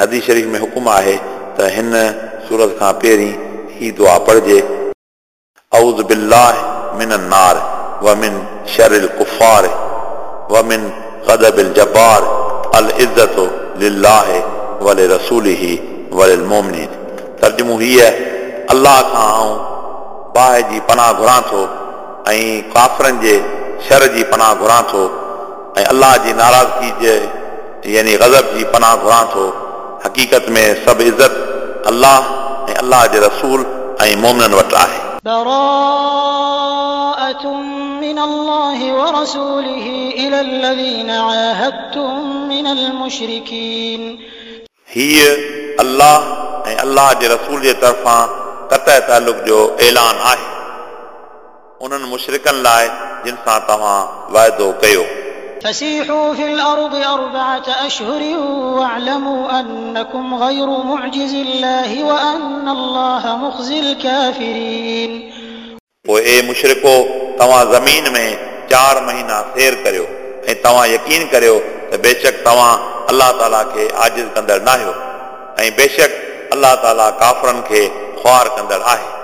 ندی شریف میں حکم ہے تو ان سورت کا پہ دعا پڑھجے۔ اؤز بلاہ منار و من شر الفار و من قدب ال جبار ال عزت ہی ترجموں ہی ہے، اللہ کا باہ جی پناہ گورا تو کافرن کے شر کی پناہ گھرا تو اللہ جی ناراضگی کے یعنی غضب کی جی پناہ گھرا تو हक़ीक़त में सभु इज़त अलाह ऐं अलाह जे रसूल ऐं मोमिननि वटि आहे براءة من الله ورسوله إلى الذين عاهدتم من المشركين हीअ अलाह ऐं अलाह जे रसूल जे तरफ़ां कतह तालुक जो ऐलान आहे उन्हनि मुशरिकनि लाइ जिन सां तव्हां वाइदो कयो فسيحوا في الأرض أربعة أشهر واعلموا أنكم غير معجز الله وأن الله مخزي الكافرين. पोइ مشركو मुशरिको زمين میں چار مہینہ سیر सैर اي ऐं तव्हां यकीन بے شک बेशक اللہ تعالیٰ کے عاجز کندر نہ ہو اي بے شک اللہ تعالیٰ کافرن کے خوار کندر آئے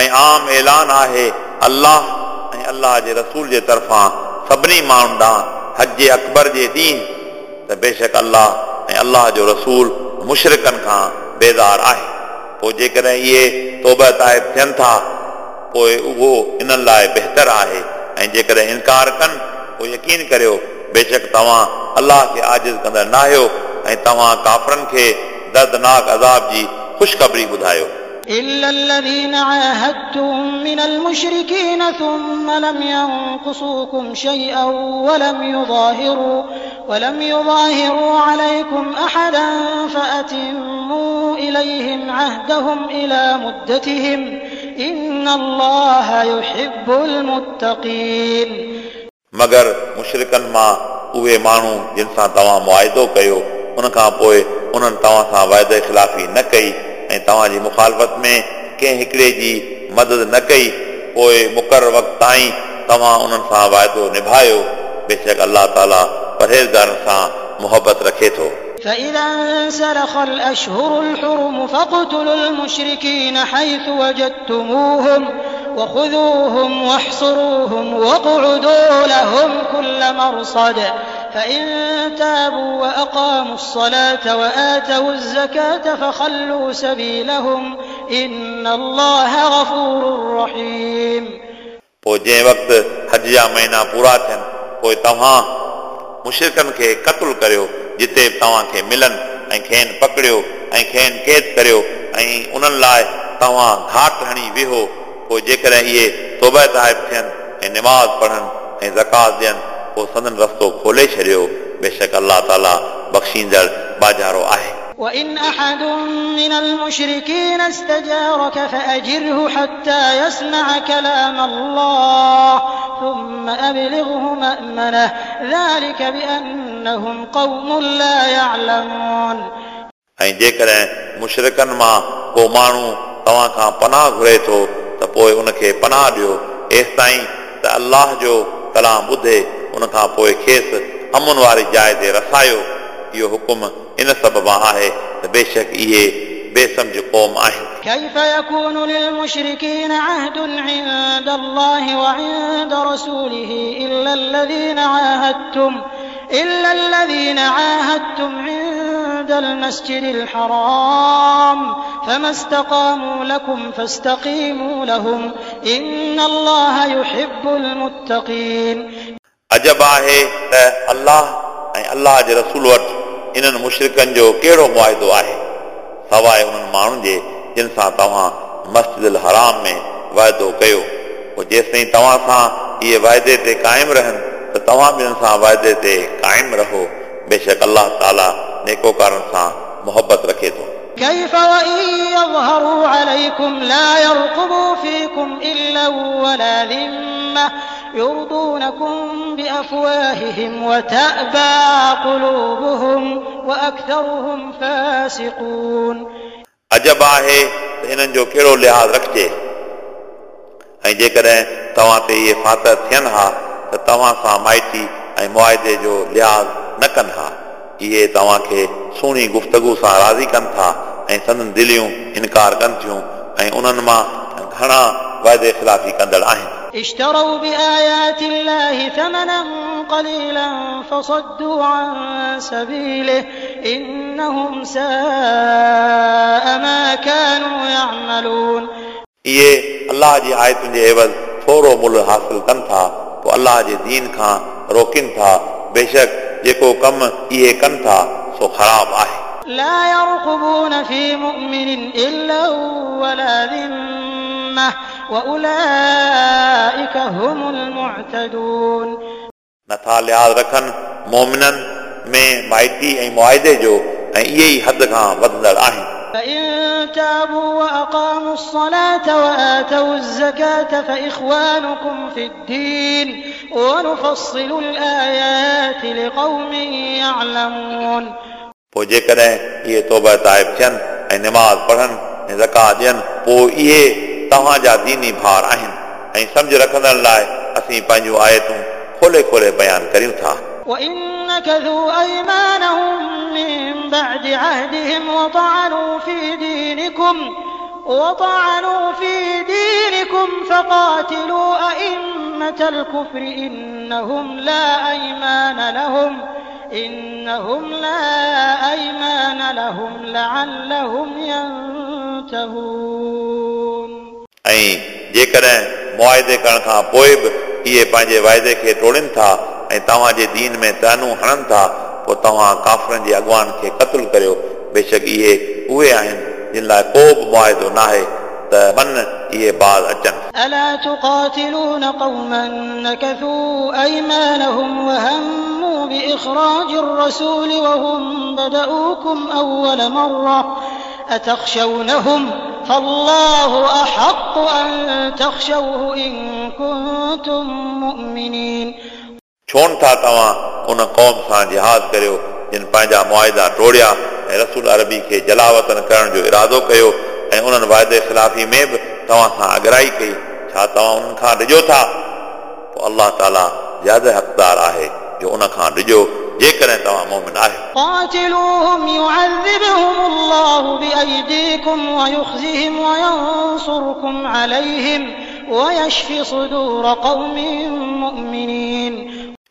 ۽ عام اعلان آهي الله ۽ الله جي رسول جي طرفان سڀني ماڻهن ڏانهن حج اڪبر جي ڏينهن ته بيشڪ الله ۽ الله جو رسول مشرڪن کان بيزار آهي. پوءِ جيڪڏهن اهي توبت تائب ٿين ٿا پوءِ اهو انهن لاءِ بهتر آهي ۽ جيڪڏهن انڪار ڪن پوءِ يقين ڪريو بيشڪ توهان الله کي عاجز ڪندڙ نه آهيو ۽ توهان ڪافرن کي دردناڪ عذاب جي خوشخبري ٻڌايو إلا الذين عاهدتم من المشركين ثم لم ينقصوكم شيئا ولم يظاهروا ولم يظاهروا عليكم أحدا فأتموا إليهم عهدهم إلى مدتهم إن الله يحب المتقين मगर मुशरिकनि मां उहे माण्हू जिन सां तव्हां मुआदो कयो उन खां पोइ उन्हनि तव्हां सां वाइदे ख़िलाफ़ी न कई ۽ توهان جي مخالفت ۾ ڪنهن هڪڙي جي مدد نه ڪئي پوءِ مقرر وقت تائين توهان انهن سان وعدو نڀايو. بيشڪ الله تعاليٰ پرهيزگارن سان محبت رکي ٿو فإذا انسلخ الأشهر الحرم فاقتلوا المشركين حيث وجدتموهم وخذوهم واحصروهم واقعدوا لهم كل مرصد فإن تابوا وأقاموا الصلاة وآتوا الزكاة فخلوا سبيلهم إن الله غفور رحيم पोइ जंहिं वक़्तु हज जा महीना पूरा थियनि पोइ तव्हां मुशरिकनि खे क़तलु करियो جتي توهان کي ملن ۽ کين پڪڙيو ۽ کين قيد ڪريو ۽ انهن لاءِ توهان گهاٽ هڻي ويهو پوءِ جيڪڏهن اهي توبت تائب ٿين ۽ نماز پڙهن ۽ زڪات ڏين پوءِ سندن رستو کولي ڇڏيو. بيشڪ الله تعاليٰ بخشيندڙ ٻاجهارو آهي وإن أحد من المشركين استجارك فأجره حتى يسمع كلام الله ثم أبلغه مأمنه ذلك بأنهم قوم لا يعلمون ऐं जेकॾहिं मुशरिकनि मां को माण्हू तव्हां खां पनाह घुरे थो त पोइ उनखे पनाह ॾियो एसि ताईं त अलाह जो कलाम ॿुधे उन खां पोइ खेसि अमुन वारी जाइ ते रसायो इहो हुकुम इन सबबा आहे त बेशक इहे बेसमझ क़ौम आहिनि كيف يكون للمشركين عهد عند الله وعند رسوله إلا الذين عاهدتم إلا الذين عاهدتم عند المسجد الحرام فما استقاموا لكم فاستقيموا لهم إن الله يحب المتقين अजब आहे त अलाह ऐं अलाह जे रसूल वटि انهن مشرڪن جو ڪهڙو مئادو آهي؟ سواءِ انهن ماڻهن جي جن سان توهان مسجد حرام ۾ واعدو ڪيو. پوءِ جيستائين توهان سان اهي وعدي تي قائم رهن ته توهان به هن سان وعدي تي قائم رهو. بيشڪ الله تعاليٰ نيڪوڪارن سان محبت رکي ٿو كيف وإن يظهروا عليكم لا يرقبوا فيكم إلا ولا ذمة يرضونكم بأفواههم وتأبى قلوبهم وأكثرهم فاسقون अजब आहे त हिननि जो कहिड़ो लिहाज़ रखिजे ऐं जेकॾहिं तव्हां ते इहे फातर थियनि हा त तव्हां सां माइटी ऐं मुआदे जो लिहाज़ न कनि हा इहे तव्हांखे सुहिणी गुफ़्तगु सां राज़ी कनि था ऐं संदन दिलियूं इनकार कनि थियूं ऐं उन्हनि मां घणा वाइदे ख़िलाफ़ी कंदड़ आहिनि اشتروا بآيات الله ثمنا قليلا فصدوا عن سبيله إنهم ساء ما كانوا يعملون इहे अलाह जी आयतुनि जे एवज़ थोरो मुल्ह हासिल कनि था पोइ अलाह जे दीन खां रोकनि था बेशक जेको कमु इहे कनि था सो ख़राब आहे لا يرقبون في مؤمن إلا ولا ذمة وأولئك هم المعتدون नथा लिहाज़ रखनि मोमिननि में माइटी ऐं मुआदे जो ऐं इहे ई हद खां वधंदड़ आहिनि فإن تابوا وأقاموا الصلاة وآتوا الزكاة فإخوانكم في الدين ونفصل الآيات لقوم يعلمون पोइ जेकॾहिं इहे तौबा ताइब थियनि ऐं निमाज़ पढ़नि ऐं ज़कात ॾियनि पोइ इहे तव्हांजा दीनी भार आहिनि ऐं सम्झ रखंदड़ लाइ असीं पंहिंजूं आयतूं खोले खोले बयानु करियूं था وإن نكثوا أيمانهم من بعد عهدهم وطعنوا في دينكم وطعنوا في دينكم فقاتلوا أئمة الكفر إنهم لا أيمان لهم إنهم لا أيمان لهم لعلهم ينتهون ऐं जेकॾहिं मुआदे करण खां पोइ बि इहे पंहिंजे वाइदे खे टोड़नि था ऐं तव्हांजे दीन में तानू हणनि था पोइ तव्हां काफ़रनि जे अॻवान खे क़तलु करियो बेशक इहे उहे आहिनि जिन लाइ को बि मुआदो नाहे त मन इहे बाज़ अचनि ألا تقاتلون قوما نكثوا أيمانهم وهموا بإخراج الرسول وهم بدؤوكم أول مرة أتخشونهم فالله أحق أن تخشوه إن كنتم مؤمنين छोन था तव्हां उन क़ौम सां जिहाद करियो जिन पंहिंजा मुआदा टोड़िया ऐं रसूल अरबी खे जलावतन करण जो इरादो कयो ऐं उन्हनि वाइदे ख़िलाफ़ी में बि तव्हां सां अगराई कई छा तव्हां उन्हनि खां ॾिजो था पोइ अलाह ताला ज्यादा हक़दार आहे जो उन खां ॾिजो जेकॾहिं तव्हां मोमिन आहियो قاتلوهم يعذبهم الله بأيديكم ويخزهم وينصركم عليهم ويشف صدور قوم مؤمنين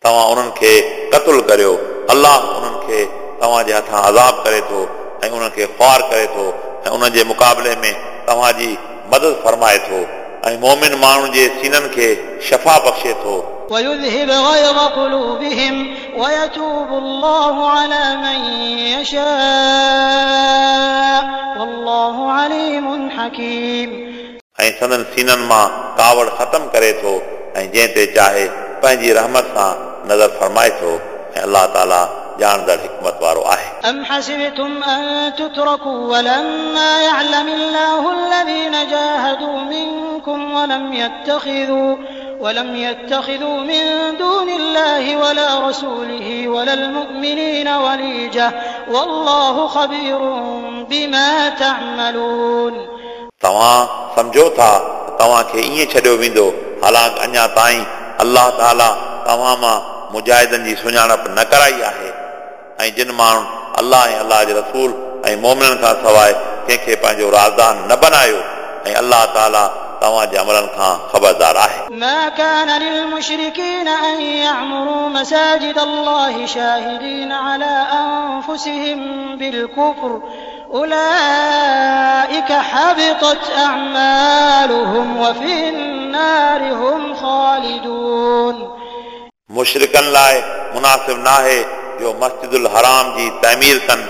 तव्हां उन्हनि खे क़तलु करियो अलाह उन्हनि खे तव्हांजे हथां अज़ाब करे थो ऐं उन्हनि खे ख़्वार करे थो ऐं उन्हनि जे मुक़ाबले में तव्हांजी मदद फरमाए थो ऐं मोमिन माण्हुनि जे सीननि खे शफ़ा बख़्शे थो ويذهب غيظ قلوبهم ويتوب الله على من يشاء والله عليم حكيم ऐं संदन सीननि मां कावड़ ख़तम करे थो ऐं जंहिं ते चाहे पंहिंजी रहमत सां नज़र फरमाए थो ऐं अलाह ताला ॼाणंदड़ हिकमत वारो आहे أم حسبتم أن تتركوا ولما يعلم الله الذين جاهدوا منكم ولم يتخذوا ولم يتخذوا من دون الله ولا رسوله ولا المؤمنين وليجة والله خبير بما تعملون तव्हां सम्झो था त तव्हांखे ईअं छॾियो वेंदो हालांकि अञा ताईं अलाह ताला तव्हां मां मुजाहिदनि जी सुञाणप न कराई आहे ऐं जिन माण्हुनि अलाह ऐं अलाह जे रसूल ऐं मोमिननि खां सवाइ कंहिंखे पंहिंजो राज़दान न बनायो ऐं अलाह ताला तव्हांजे अमलनि खां ख़बरदार आहे ما كان للمشركين أن يعمروا مساجد الله شاهدين على أنفسهم بالكفر أولئك حبطت أعمالهم وفي النار هم خالدون मुशरिकनि लाइ मुनासिब नाहे जो मस्जिदुल हराम जी तमीर कनि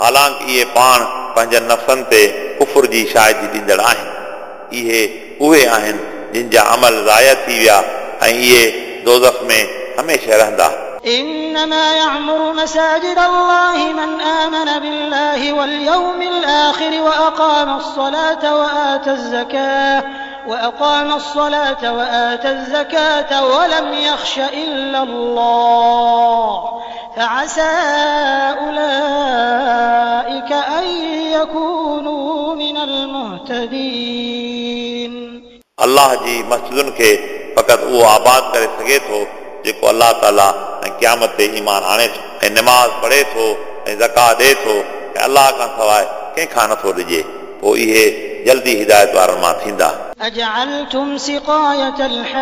हालांकि इहे पाण पंहिंजनि नफ़्सनि ते कुफुर जी शाहिदी ॾींदड़ आहिनि इहे उहे आहिनि जिन जा अमल ज़ाया थी विया ऐं इहे दोज़ख में हमेशह रहंदा إنما يعمر مساجد الله من آمن بالله واليوم الآخر وأقام الصلاة وآتى الزكاة وأقام الصلاة وآتى الزكاة ولم يخش إلا الله فعسى أولئك أن يكونوا من المهتدين अलाह जी मस्जिदुनि खे फ़क़ति उहो आबाद करे सघे थो जेको अलाह ताला ऐं क़यामत ते ईमान आणे थो ऐं निमाज़ पढ़े थो ऐं ज़का ॾिए थो ऐं अलाह खां सवाइ कंहिंखां नथो ॾिजे पोइ इहे जल्दी हिदायत वारनि मां थींदा أجعلتم سقاية الحاج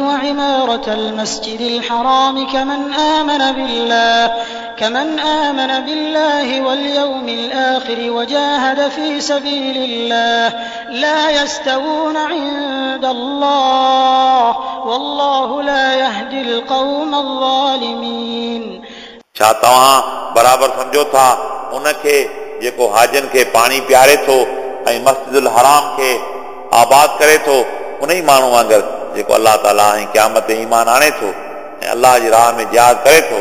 وعمارة المسجد الحرام كمن آمن بالله كمن آمن بالله واليوم الآخر وجاهد في سبيل الله لا يستوون عند الله والله لا يهدي القوم الظالمين छा तव्हां बराबरि सम्झो था उनखे जेको हाजनि खे पाणी पीआरे थो ऐं मस्जिदुल हराम खे आबाद करे थो उन ई माण्हू वांगुरु जेको अलाह ताला ऐं क़यामत ते ईमान आणे थो ऐं अलाह जी राह में जिहाद करे थो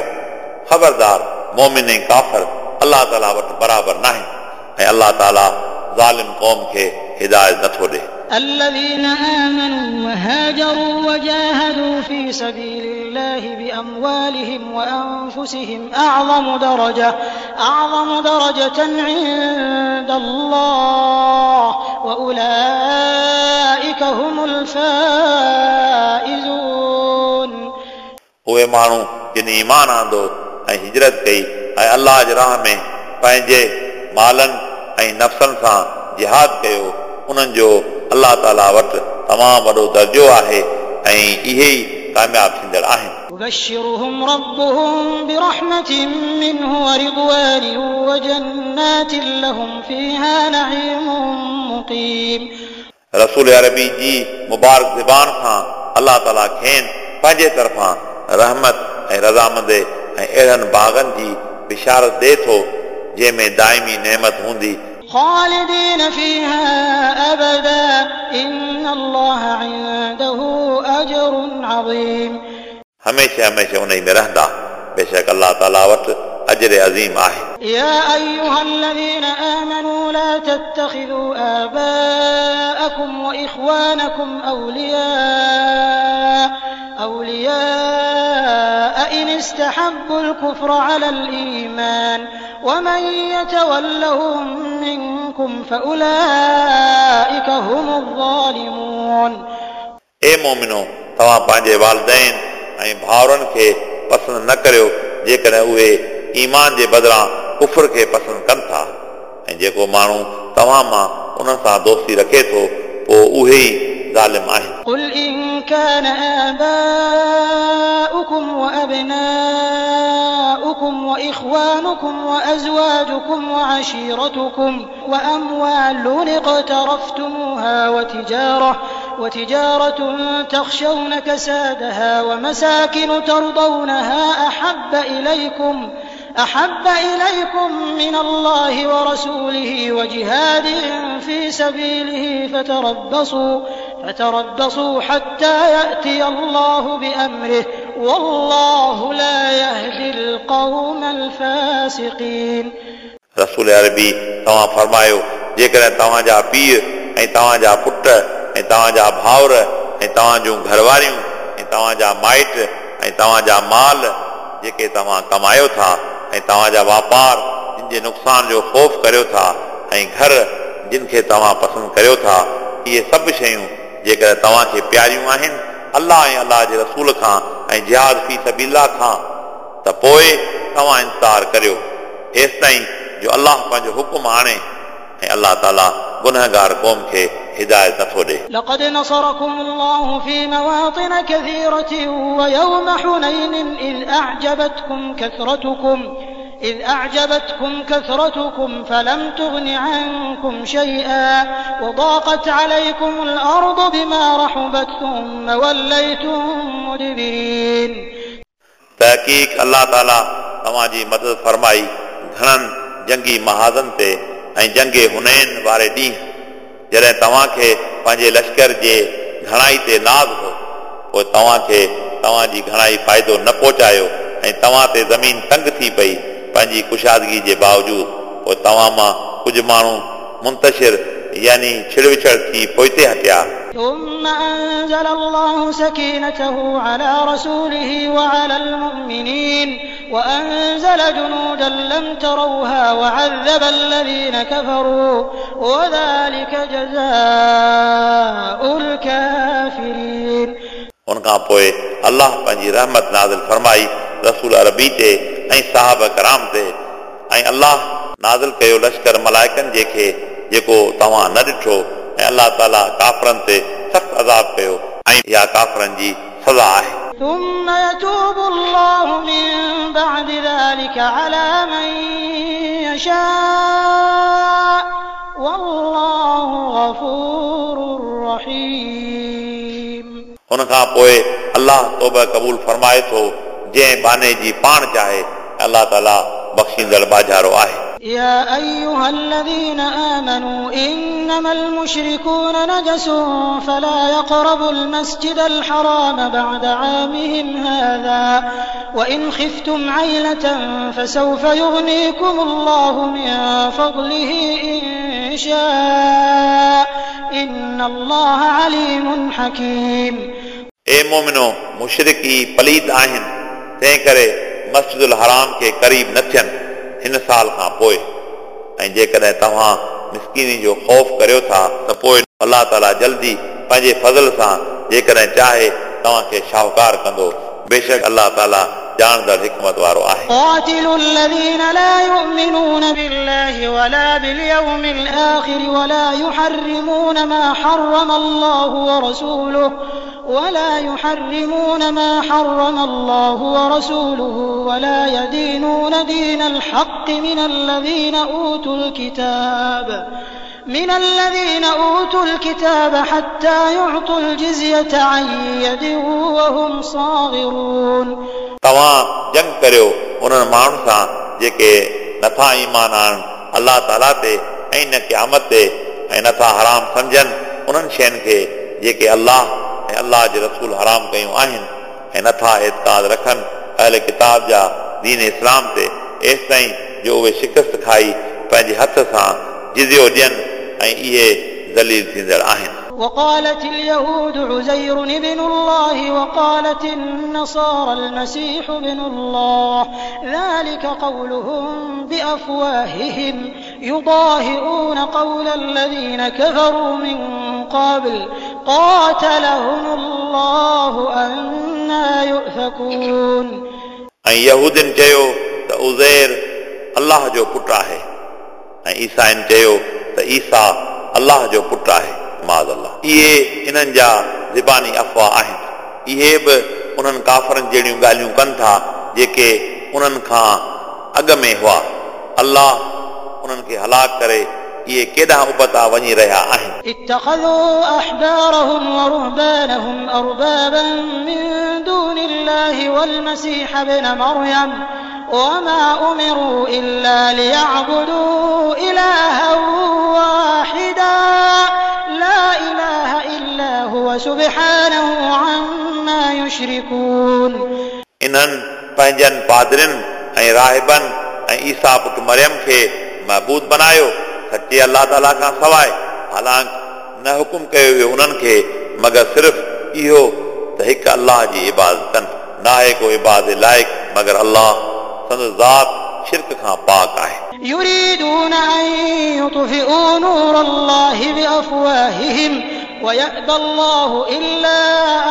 ख़बरदार मोमिन ऐं काफ़र अलाह ताला वटि बराबरि नाहे ऐं अलाह ताला ज़ालिम क़ौम खे हिदायत नथो ॾे الذين آمنوا وهاجروا وجاهدوا في سبيل الله بأموالهم وأنفسهم أعظم درجة أعظم درجة عند الله وأولئك هم الفائزون उहे माण्हू जिन ईमान आंदो ऐं हिजरत कई ऐं अलाह जे राह में पंहिंजे मालनि ऐं नफ़्सनि सां जिहाद कयो उन्हनि जो अलाह ताला वटि तमामु वॾो दर्जो आहे ऐं इहे ई कामयाबु थींदड़ आहिनि يبشرهم ربهم برحمة منه ورضوان وجنات لهم فيها نعيم مقيم रसूल अरबी जी मुबारक ज़बान खां अलाह ताला खेनि पंहिंजे तरफ़ां रहमत ऐं रज़ामंद ऐं अहिड़नि बाग़नि जी बिशारत ॾिए थो जंहिंमें दाइमी नेमत हूंदी خالدين فيها أبدا. إن الله عنده أجر عظيم. هميشه هميشه انہی میں رہندا بے الله اللہ اجر عظيم آه يا أيها الذين آمنوا لا تتخذوا آباءكم وإخوانكم أولياء. أولياء إن استحبوا الكفر على الإيمان ومن يتولهم منكم فأولئك هم الظالمون ए मोमिनो तव्हां पंहिंजे वालदेन ऐं भाउरनि खे पसंदि न करियो जेकॾहिं उहे ईमान जे बदिरां कुफर खे पसंदि कनि था ऐं जेको माण्हू तव्हां मां उन्हनि सां दोस्ती रखे थो पोइ उहे ई ظالم آهن. قل إن كان آباؤكم وأبناؤكم وإخوانكم وأزواجكم وعشيرتكم وأموال اقترفتموها وتجارة وتجارة تخشون كسادها ومساكن ترضونها أحب إليكم أحب إليكم من الله ورسوله وجهاد في سبيله فتربصوا فتربصوا حتى يأتي الله بأمره والله لا يهدي القوم الفاسقين रसूल अरबी तव्हां फरमायो जेकॾहिं तव्हांजा पीउ ऐं तव्हांजा पुट ऐं तव्हांजा भाउर ऐं तव्हां जूं घरवारियूं ऐं तव्हांजा माइट ऐं तव्हांजा माल जेके तव्हां कमायो था ऐं तव्हांजा वापार जिन जे नुक़सान जो ख़ौफ़ करियो था ऐं घर जिन खे तव्हां पसंदि करियो था इहे सभु शयूं जेकॾहिं तव्हांखे प्यारियूं आहिनि अलाह ऐं अलाह जे रसूल खां ऐं जिहाद फी सबीला खां त पोइ तव्हां इंतज़ार करियो हेसि ताईं जो अलाह पंहिंजो हुकुम आणे ऐं अलाह ताला गुनहगार क़ौम खे हिदायत नथो ॾे لقد نصركم الله في مواطن كثيرة ويوم حنين إذ أعجبتكم كثرتكم إذ أعجبتكم كثرتكم فلم تغن عنكم شيئا وضاقت عليكم الأرض بما رحبت ثم وليتم مدبرين तहक़ीक़ अलाह ताला तव्हांजी मदद फरमाई घणनि जंगी महाज़न ते ऐं जंगे हुनैन वारे ॾींहुं जॾहिं तव्हांखे पंहिंजे लश्कर जे घणाई ते नाज़ हो पोइ तव्हांखे तव्हांजी घणाई फ़ाइदो न पहुचायो ऐं तव्हां ते ज़मीन तंग थी पई पंहिंजी कुशादगी जे बावजूदु पोइ तव्हां मां कुझु माण्हू मुंतशिर यानी छिड़ विछड़ थी पोइते हटिया ثم أنزل الله سكينته على رسوله وعلى المؤمنين وأنزل جنودا لم تروها وعذب الذين كفروا وذلك جزاء الكافرين उन खां पोइ अलाह पंहिंजी रहमत नाज़िल फरमाई रसूल अरबी ते ऐं साहब कराम ते ऐं अलाह नाज़िल कयो लश्कर मलाइकनि जेके जेको तव्हां न ॾिठो ऐं अलाह ताला काफ़रनि ते सख़्तु अज़ाब कयो ऐं इहा काफ़रनि जी सज़ा आहे ثم يتوب الله من بعد ذلك على من يشاء والله غفور رحيم हुन खां पोइ अलाह तौबा क़बूल फरमाए थो जंहिं बाने जी पाण चाहे अलाह ताला बख़्शींदड़ बाजारो आहे يا أيها الذين آمنوا إنما المشركون نجس فلا يقربوا المسجد الحرام بعد عامهم هذا وإن خفتم عيلة فسوف يغنيكم الله من فضله إن شاء إن الله عليم حكيم ए मोमिनो मुशरिकी पलीत आहिनि तंहिं करे मस्जिदुल हराम खे क़रीब न थियनि हिन साल खां पोइ ऐं जेकॾहिं तव्हां मिसकिनी जो ख़ौफ़ करियो था त पोइ अलाह ताला जल्दी पंहिंजे फज़ल सां जेकॾहिं चाहे तव्हांखे शाहूकार कंदो बेशक अलाह ताला ॼाणंदड़ हिकमत वारो आहे قاتلوا الذين لا يؤمنون بالله ولا باليوم الآخر ولا يحرمون ما حرم الله ورسوله ولا يحرمون ما حرم الله ورسوله ولا يدينون دين الحق من الذين أوتوا الكتاب من الذين أوتوا الكتاب حتى يعطوا الجزية عن يد وهم صاغرون. تمام. جنگ ڪريو انهن ماڻهن سان جيڪي نٿا ايمان آڻن. الله تعالی تي ۽ نه قيامت تي ۽ نٿا حرام سمجھن. انن شين کي جيڪي الله ऐं अलाह जे रसूल हराम कयूं आहिनि ऐं नथा एतकाद रखनि अहल किताब जा दीन इस्लाम ते एसि ताईं जो उहे शिकस्त खाई पंहिंजे हथ सां जिज़ियो ॾियनि ऐं इहे ज़लील थींदड़ आहिनि وقالت اليهود عزير ابن الله وقالت النصارى المسيح ابن الله ذلك قولهم بأفواههم يضاهئون قول الذين كفروا من قبل قاتلهم الله أنا يؤفكون ऐं यहूदिन चयो त उज़ैर अलाह जो पुटु आहे ऐं ईसाइन चयो त ईसा अलाह जो पुटु आहे माज़ अलाह इहे इन्हनि जा ज़िबानी अफ़वाह आहिनि इहे बि उन्हनि काफ़रनि जहिड़ियूं ॻाल्हियूं कनि था जेके उन्हनि खां अॻ में हुआ अलाह उन्हनि खे हलाक करे इहे केॾां उबता वञी रहिया आहिनि اتخذوا أحبارهم ورهبانهم أربابا من دون الله والمسيح ابن مريم وما أمروا إلا ليعبدوا إلها واحدا لا إله إلا هو سبحانه عما يشركون इन्हनि पंहिंजनि पादरियुनि ऐं राहिबनि ऐं ईसा पुटु मरियम खे महबूद बनायो सचे अलाह ताला खां सवाइ हालांकि न हुकुम कयो वियो उन्हनि खे मगर सिर्फ़ इहो त हिकु अलाह जी इबादत कनि न आहे को इबाद लाइक़ मगर अलाह संदसि ज़ात शिरक खां पाक आहे يريدون أن يطفئوا نور الله بأفواههم ويأبى الله إلا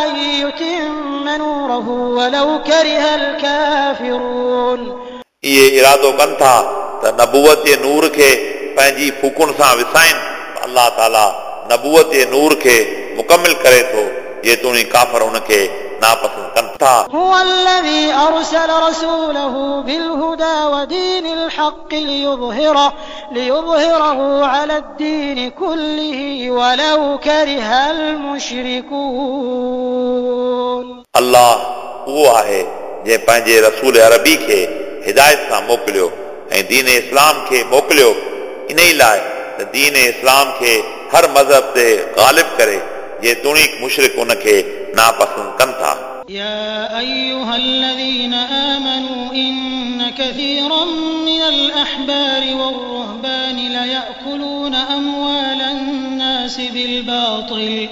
أن يتم نوره ولو كره الكافرون इहे इरादो कनि था त नबूअत जे नूर खे पंहिंजी फूकुण सां विसाइनि अलाह ताला नबूअत जे नूर खे मुकमिल करे थो जेतोणी काफ़र उनखे नापसंद कनि था هو الذي أرسل رسوله بالهدى ودين الحق ليظهره ليظهره على الدين كله ولو كره المشركون अलाह उहो आहे जंहिं पंहिंजे रसूल अरबी खे हिदायत सां मोकिलियो ऐं दीन इस्लाम खे मोकिलियो इन ई लाइ त दीन इस्लाम खे हर मज़हब ते ग़ालिब करे जेतोणीक मुशरिक उनखे नापसंद कनि था يا أيها الذين آمنوا إن كثيرا من الأحبار والرهبان ليأكلون أموال الناس بالباطل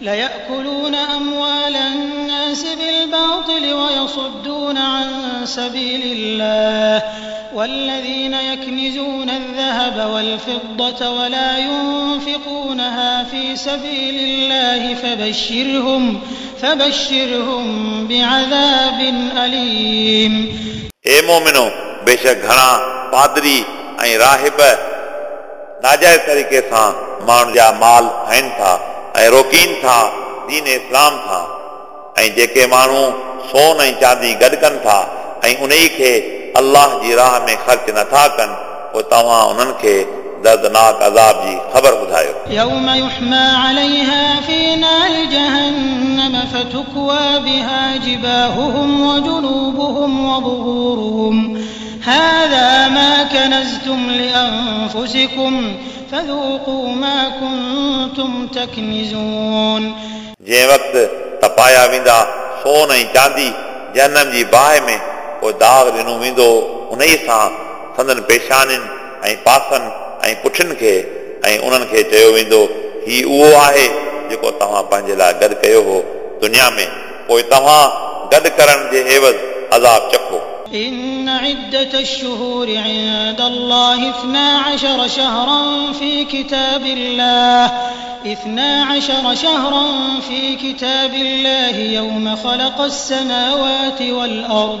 ليأكلون أموال الناس بالباطل ويصدون عن سبيل الله والذين يكنزون الذهب والفضة ولا ينفقونها في سبيل الله فبشرهم فبشرهم بعذاب أليم اے مومنو बेशक घणा पादरी ऐं राहिब नाजाइज़ तरीक़े सां माण्हुनि जा माल आहिनि था ऐं रोकीनि था दीन इस्लाम था ऐं जेके माण्हू सोन ऐं चांदी गॾु कनि था ऐं उन खे अलाह जी राह में ख़र्च नथा कनि पोइ तव्हां उन्हनि खे दर्दनाक अज़ाब जी ख़बर ॿुधायो يوم يحمى عليها في نار جهنم فتكوى بها جباههم وجنوبهم وظهورهم هذا ما كنزتم لأنفسكم فذوقوا ما كنتم تكنزون जंहिं वक़्तु तपाया वेंदा सोन ऐं चांदी जनम जी बाहि में पोइ दाग़ ॾिनो वेंदो उन ई सां संदन पेशानियुनि ऐं पासनि ऐं पुठियुनि खे ऐं उन्हनि खे चयो वेंदो ही उहो आहे जेको तव्हां पंहिंजे लाइ गॾु कयो हो दुनिया में पोइ तव्हां गॾु करण जे एवज़ अज़ाब चखो إن عدة الشهور عند الله اثنا عشر شهرا في كتاب الله اثنا عشر شهرا في كتاب الله يوم خلق السماوات والأرض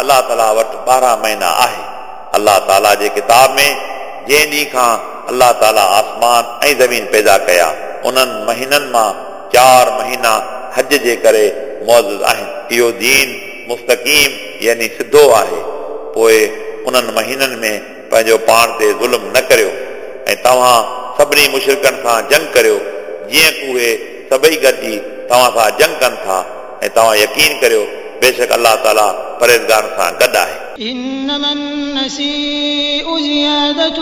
الله تالا وٽ ٻارهن مهينا آهي. الله تالا جي ڪتاب ۾ جنهن ڏينهن کان الله تالا آسمان ۽ زمين پيدا ڪيا انهن مهينن مان چار مهينا حج جي ڪري موج آهن. اهو دين مستقيم يعني سڌو آهي. پوءِ انهن مهينن ۾ پنهنجو پاڻ تي ظلم نه ڪريو ۽ توهان سڀني مشرڪن سان جنگ ڪريو جيئن اهي سڀئي گڏجي توهان سان جنگ ڪن ٿا. ۽ توهان يقين ڪريو بيشڪ الله تعالى پرهيزگارن سان گڏ ہے إنما النسيء زيادة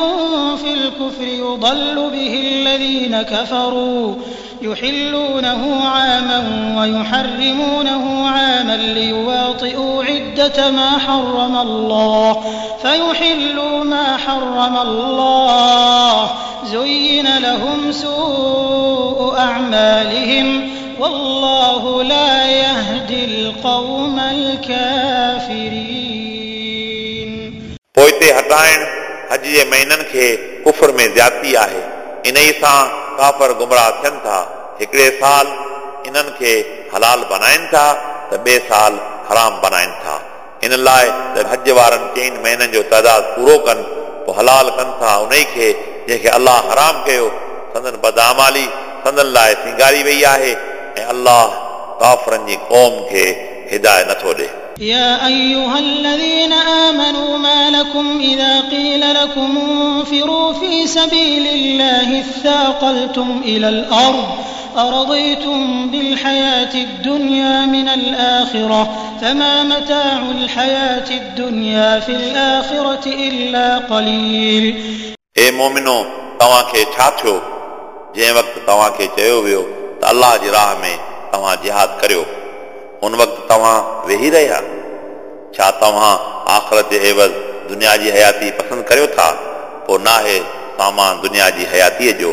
في الكفر يضل به الذين كفروا يحلونه عاما ويحرمونه عاما ليواطئوا عدة ما حرم الله فيحلوا ما حرم الله زين لهم سوء أعمالهم. والله لا يهدي القوم الكافرين पोइ हिते हटाइण हज जे महीननि खे कुफर में ज़्यादती आहे इन ई सां काफ़र गुमराह थियनि था हिकिड़े साल इन्हनि खे हलाल बनाइनि था त ॿिए साल हराम बनाइनि था इन लाइ त हज वारनि चइनि महीननि जो तइदाद पूरो कनि पोइ हलाल कनि था उन ई खे जंहिंखे अलाह हराम कयो संदन बदामाली संदन लाइ सिंगारी वई आहे ऐं अलाह काफ़रनि जी क़ौम खे हिदायत नथो ॾे يا أيها الذين آمنوا ما لكم إذا قيل لكم انفروا في سبيل الله اثاقلتم إلى الأرض أرضيتم بالحياة الدنيا من الآخرة فما متاع الحياة الدنيا في الآخرة إلا قليل ए मोमिनो तव्हांखे छा थियो जंहिं वक़्तु तव्हांखे चयो वियो त अलाह जी राह में तव्हां जिहाद करियो उन वक़्तु तव्हां वेही रहिया छा तव्हां आख़िरत जे एवज़ दुनिया जी हयाती पसंदि करियो था पोइ नाहे सामान दुनिया जी हयातीअ जो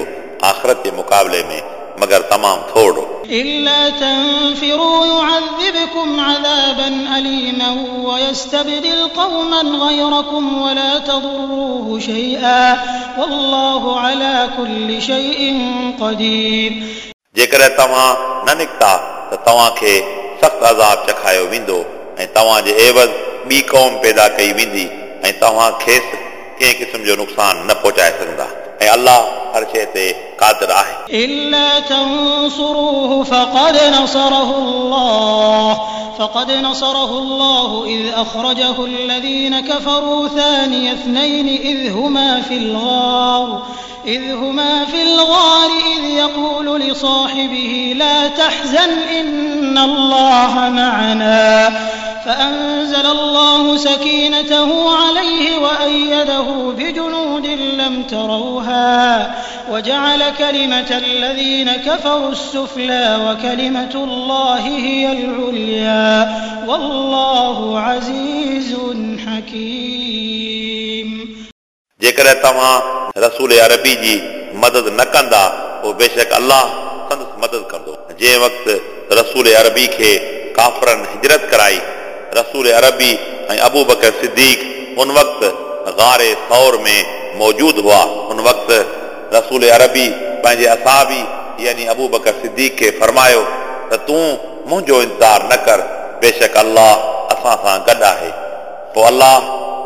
आख़िरत जे मुक़ाबले में मगर तमामु थोरो إلا تنفروا يعذبكم عذابا أليما ويستبدل قوما غيركم ولا تضروه شيئا والله على كل شيء قدير جيڪڏهن توهان نه نڪتا ته توهان کي سخت عذاب چکايو ويندو ۽ توهان جي عيوض ٻي قوم پيدا ڪئي ويندي ۽ توهان کيس ڪنهن قسم جو نقصان نه پهچائي سگهندا. ۽ الله ہر شے تے قادر آہے۔ إلا تنصروه فقد نصره الله فقد نصره الله إذ أخرجه الذين كفروا ثاني اثنين إذ هما في الغار إذ هما في الغار إذ يقول لصاحبه لا تحزن إن الله معنا فأنزل الله سكينته عليه وأيده بجنود لم تروها. وجعل كلمة الذين كفروا السفلى وكلمة الله هي العليا والله عزيز حكيم जेकॾहिं तव्हां रसूल अरबी जी मदद न कंदा पोइ बेशक अलाह संदसि मदद कंदो जंहिं वक़्तु रसूल अरबी खे काफ़रनि हिजरत कराई रसूल अरबी ऐं अबू बकर सिद्दीक उन वक़्तु गारे सौर में मौजूदु हुआ उन वक़्तु رسول عربي پنهنجي اسابي يعني ابو بڪر سديڪ کي فرمايو ته تون منهنجو انتظار نه ڪر بيشڪ الله اسان سان گڏ آهي پوءِ الله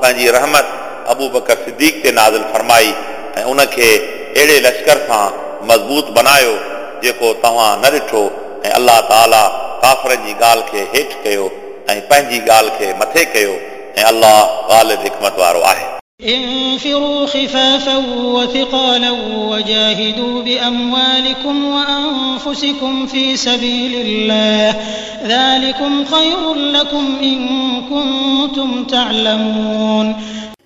پنهنجي رحمت ابو بڪر صديق تي نازل فرمائي ۽ ان کي اهڙي لشڪر سان مضبوط بنايو جيڪو توهان نه ڏٺو ۽ الله تعاليٰ ڪافرن جي ڳالهه کي هيٺ ڪيو ۽ پنهنجي ڳالهه کي مٿي ڪيو ۽ الله ڳالهه حڪمت وارو آهي انفروا خفافا وثقالا وجاهدوا بأموالكم وأنفسكم في سبيل الله. ذلكم خير لكم إن كنتم تعلمون.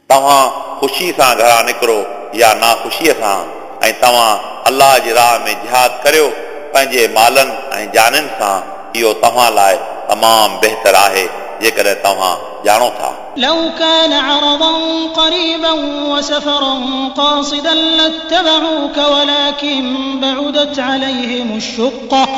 تما خوشي سان گھرا نکرو یا نا خوشي سان اي تما الله جي راه ۾ جهاد ڪريو پنهنجي مالن ۽ جانن سان اهو توهان لاءِ تمام بهتر آهي जेकॾहिं तव्हां ॼाणो था لو كان عرضا قريبا وسفرا قاصدا لاتبعوك ولكن بعدت عليهم الشقة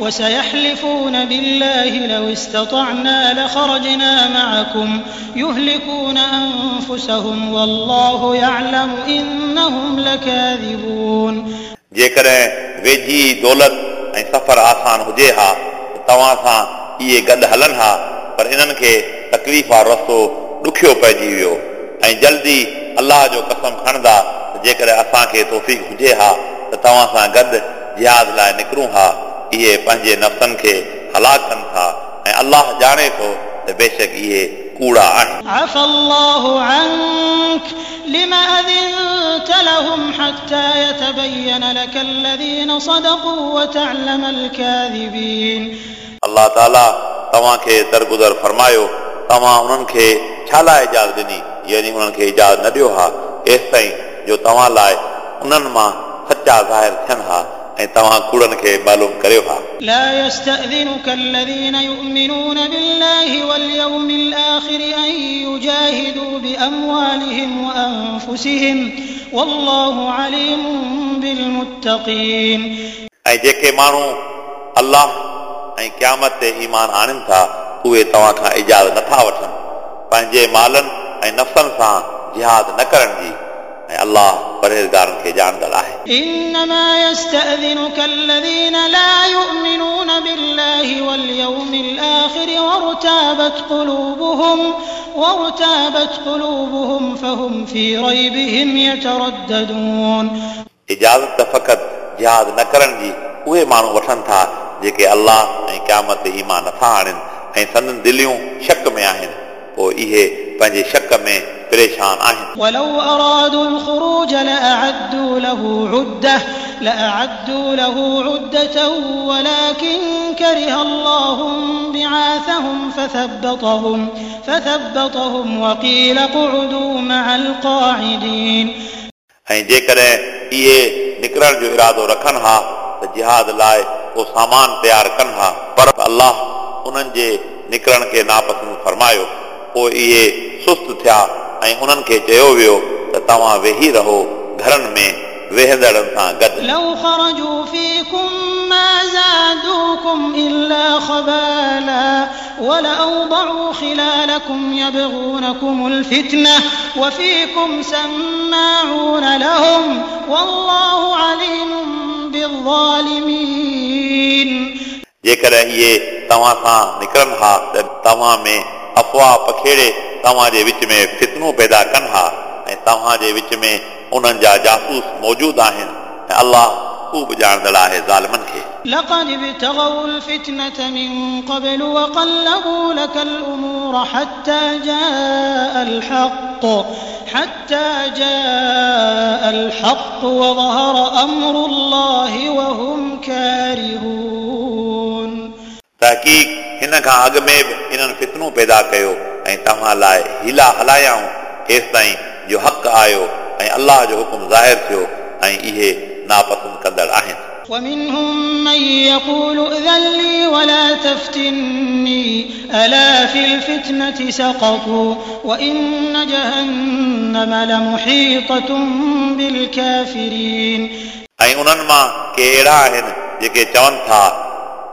وسيحلفون بالله لو استطعنا لخرجنا معكم يهلكون أنفسهم والله يعلم إنهم لكاذبون जेकॾहिं वेझी दौलत ऐं सफ़र आसान हुजे हा त तव्हां सां इहे गॾु हलनि हा पर इन्हनि खे तकलीफ़ वारो रस्तो ॾुखियो पइजी वियो ऐं जल्दी अलाह जो कसम खणंदा त जेकॾहिं असांखे तोफ़ीक हुजे हा त तव्हां सां गॾु जिहाद लाइ निकिरूं हा इहे पंहिंजे नफ़्सनि खे हलाक कनि था ऐं अलाह ॼाणे थो त बेशक इहे कूड़ा आहिनि عفى الله عنك لما أذنت لهم حتى يتبين لك الذين صدقوا وتعلم الكاذبين अलाह ताला तव्हांखे दरगुदर फरमायो तव्हां उन्हनि खे छा लाइ इजाज़त ॾिनी यानी उन्हनि खे इजाज़त न ॾियो हा एसि ताईं जो तव्हां लाइ उन्हनि मां सचा ज़ाहिर थियनि हा ऐं तव्हां कूड़नि खे मालूम करियो हा لا يستأذنك الذين يؤمنون بالله واليوم الآخر أن يجاهدوا بأموالهم وأنفسهم والله عليم بالمتقين ऐं जेके माण्हू अलाह ऐं क़यामत ते ईमान आणनि था उहे तव्हां खां इजाज़त नथा वठनि पंहिंजे मालनि ऐं नफ़्सनि सां जिहाद न करण जी ऐं अलाह परहेज़गारनि खे ॼाणंदड़ आहे إنما يستأذنك الذين لا يؤمنون بالله واليوم الآخر وارتابت قلوبهم وارتابت قلوبهم فهم في ريبهم يترددون इजाज़त त फ़क़ति जिहाद न करण जी उहे माण्हू वठनि था जेके अलाह ऐं क़यामत ते ईमान नथा आणनि ऐं संदन दिलियूं शक में आहिनि पोइ इहे पंहिंजे शक में परेशान आहिनि ولو أرادوا الخروج لأعدوا له عدة لأعدوا له عدة ولكن كره الله بعاثهم فثبطهم فثبطهم وقيل اقعدوا مع القاعدين ऐं जेकॾहिं इहे निकिरण जो इरादो रखनि हा त जिहाद लाइ को सामान तयारु कनि हा पर अलाह उन्हनि जे निकिरण खे नापसंद फरमायो पोइ इहे सुस्त थिया ऐं उन्हनि खे चयो वियो त तव्हां वेही रहो घरनि में वेहंदड़नि सां गॾु لو خرجوا فيكم ما زادوكم إلا خبالا ولأوضعوا خلالكم يبغونكم الفتنة وفيكم سماعون لهم والله عليم بالظالمين जेकॾहिं इहे तव्हां सां निकिरनि हा त तव्हां में अफ़वाह पखेड़े तव्हां जे विच में फितनूं पैदा कनि हा ऐं तव्हां जे विच में उन्हनि जा जासूस मौजूदु आहिनि ऐं अलाह ख़ूब ॼाणंदड़ आहे ज़ालिमनि खे لقد ابتغوا الفتنة من قبل وقلبوا لك الأمور حتى جاء الحق حتى جاء الحق وظهر أمر الله وهم كارهون तहक़ीक़ हिन खां अॻु में बि इन्हनि फितनूं पैदा कयो ऐं तव्हां लाइ हीला हलायाऊं हेसि ताईं जो हक़ आयो ऐं अलाह जो हुकुम ज़ाहिर थियो ऐं इहे नापसंदि कंदड़ आहिनि ومنهم من يقول ائذن لي ولا تفتني ألا في الفتنة سقطوا وإن جهنم لمحيطة بالكافرين ऐं उन्हनि मां के अहिड़ा आहिनि जेके चवनि था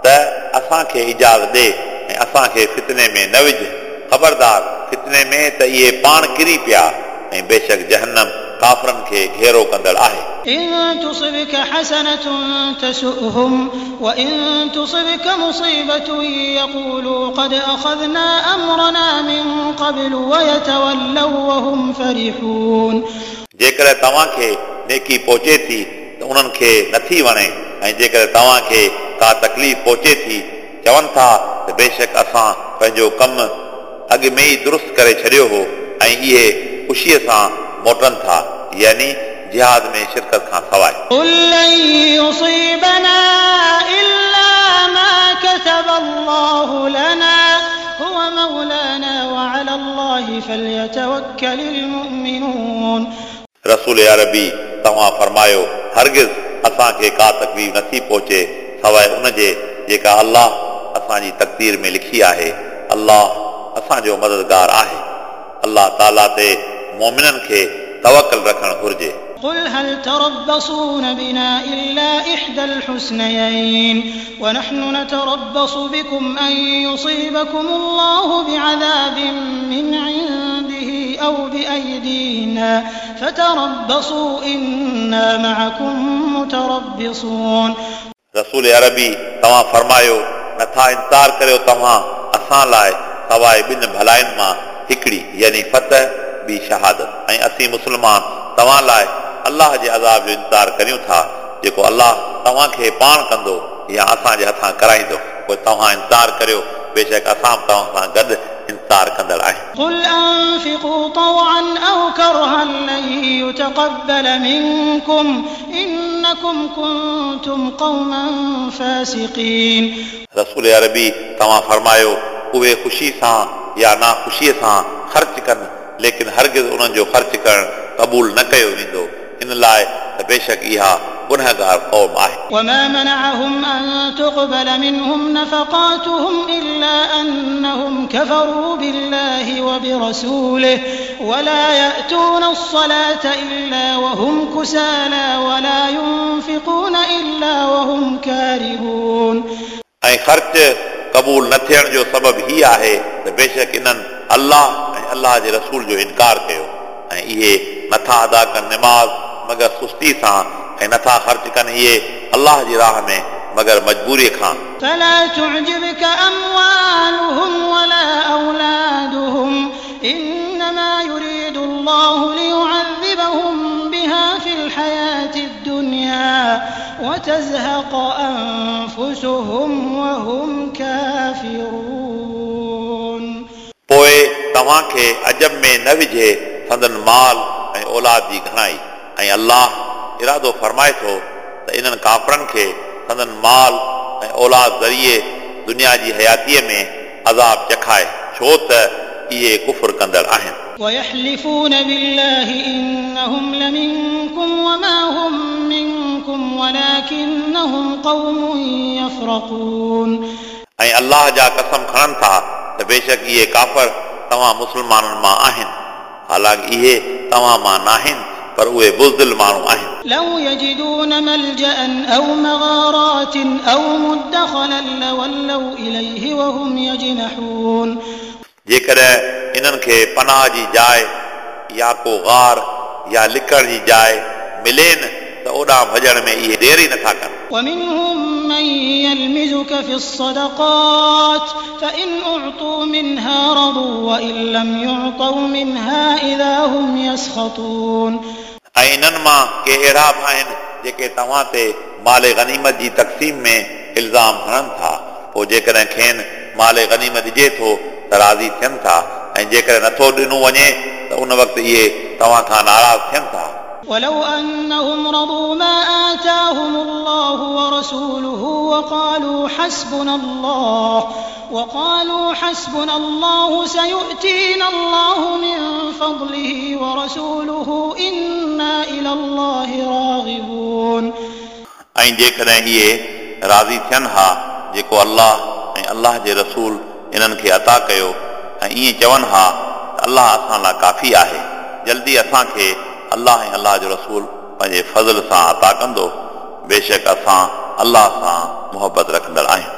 त असांखे इजाज़त ॾे ऐं असांखे फितने में न विझ ख़बरदार फितने में त इहे पाण किरी पिया ऐं बेशक जहनम काफ़रनि खे घेरो कंदड़ आहे إن تصبك حسنة تسؤهم وإن تصبك مصيبة يقولوا قد أخذنا أمرنا من قبل ويتولوا وهم فرحون जेकॾहिं तव्हांखे नेकी पहुचे थी त उन्हनि खे नथी वणे ऐं जेकॾहिं तव्हांखे का तकलीफ़ पहुचे थी चवनि था त बेशक असां पंहिंजो कमु अॻु में ई दुरुस्त करे छॾियो हो ऐं इहे ख़ुशीअ सां मोटनि था यानी जिहाद में शिरकत खां सवाइ قل لن يصيبنا إلا ما كتب الله لنا هو مولانا وعلى الله فليتوكل المؤمنون رسول عربي توهان فرمايو هرگز اسان کي ڪا تڪليف نٿي پهچي سواءِ ان جي جيڪا الله اسان جي تقدير ۾ لکي آهي الله اسان جو مددگار آهي. الله تعاليٰ تي مومنن کي توڪل رکڻ گهرجي قل هل تربصون بنا إلا إحدى الحسنيين ونحن نتربص بكم أن يصيبكم الله بعذاب من عنده أو بأيدينا فتربصوا إنا معكم متربصون रसूल अरबी तव्हां फरमायो नथा इंतज़ार करियो तव्हां असां लाइ सवाइ ॿिनि भलाइनि मां हिकिड़ी यानी फतह ॿी शहादत ऐं असीं मुस्लमान तव्हां लाइ الله جي عذاب جو انتظار ڪريون ٿا. جيڪو الله توهان کي پاڻ ڪندو يا اسان جي هٿان ڪرائيندو. پوءِ توهان انتظار ڪريو. بيشڪ اسان توهان سان گڏ انتظار ڪندڙ آهيون. رسول عربي توهان فرمايو اهي خوشي سان يا ناخوشيءَ سان خرچ ڪن ليڪن هرگز انهن جو خرچ ڪرڻ قبول نه ڪيو ويندو. इन लाइ त बेशक इहा गुनहगार क़ौम आहे وما منعهم أن تقبل منهم نفقاتهم إلا أنهم كفروا بالله وبرسوله ولا يأتون الصلاة إلا وهم كسالى ولا ينفقون إلا وهم كارهون ऐं ख़र्च क़बूल न थियण जो सबबु हीअ आहे त बेशक इन्हनि अलाह ऐं अलाह जे रसूल जो इनकार कयो ऐं इहे नथा अदा कनि निमाज़ मगर सुस्ती सां ऐं नथा ख़र्च कनि इहे अलाह जी राह में मगर मजबूरीअ खां فلا تعجبك أموالهم ولا أولادهم إنما يريد الله ليعذبهم بها في الحياة الدنيا وتزهق أنفسهم وهم كافرون पोइ तव्हांखे अजब में न विझे संदन माल ऐं औलाद जी घणाई ऐं अलाह इरादो फरमाए थो त इन्हनि काफ़रनि खे संदन माल ऐं औलाद ज़रिए दुनिया जी हयातीअ में अज़ाब चखाए छो त इहे कुफुर कंदड़ आहिनि ويحلفون بالله إنهم لمنكم وما هم منكم ولكنهم قوم يفرقون ऐं अलाह जा कसम खणनि था त बेशक इहे काफ़र तव्हां मुस्लमाननि मां आहिनि हालांकि इहे तव्हां मां नाहिनि पर उहे बुज़दिल माण्हू आहिनि لو يجدون ملجأ أو مغارات أو مدخلا لولوا إليه وهم يجمحون जेकॾहिं इन्हनि खे पनाह जी जाइ या को गार या लिकण जी जाइ मिले न त ओॾां भॼण में इहे देर ई नथा कनि ومنهم من يلمزك في الصدقات فإن أعطوا منها رضوا وإن لم يعطوا منها إذا هم يسخطون ۽ انهن مان ڪي اهڙا به آهن جيڪي توهان تي مال غنيمت جي تقسيم ۾ الزام هڻن ٿا. پوءِ جيڪڏهن کين مال غنيمت ڏجي ٿو ته راضي ٿين ٿا. ۽ جيڪڏهن نٿو ڏنو وڃي ته ان وقت اهي توهان کان ناراض ٿين ٿا ولو أنهم رضوا ما آتاهم الله ورسوله وقالوا حسبنا الله وقالوا حسبنا الله سيؤتينا الله من فضله ورسوله إنا إلى الله راغبون ऐं जेकॾहिं इहे राज़ी थियनि हा जेको अलाह ऐं अलाह जे रसूल इन्हनि खे अता कयो ऐं ईअं चवनि हा त अलाह असां लाइ काफ़ी आहे जल्दी असांखे الله ۽ الله جو رسول پنهنجي فضل سان عطا ڪندو. بيشڪ اسان الله سان محبت رکندڙ آهيون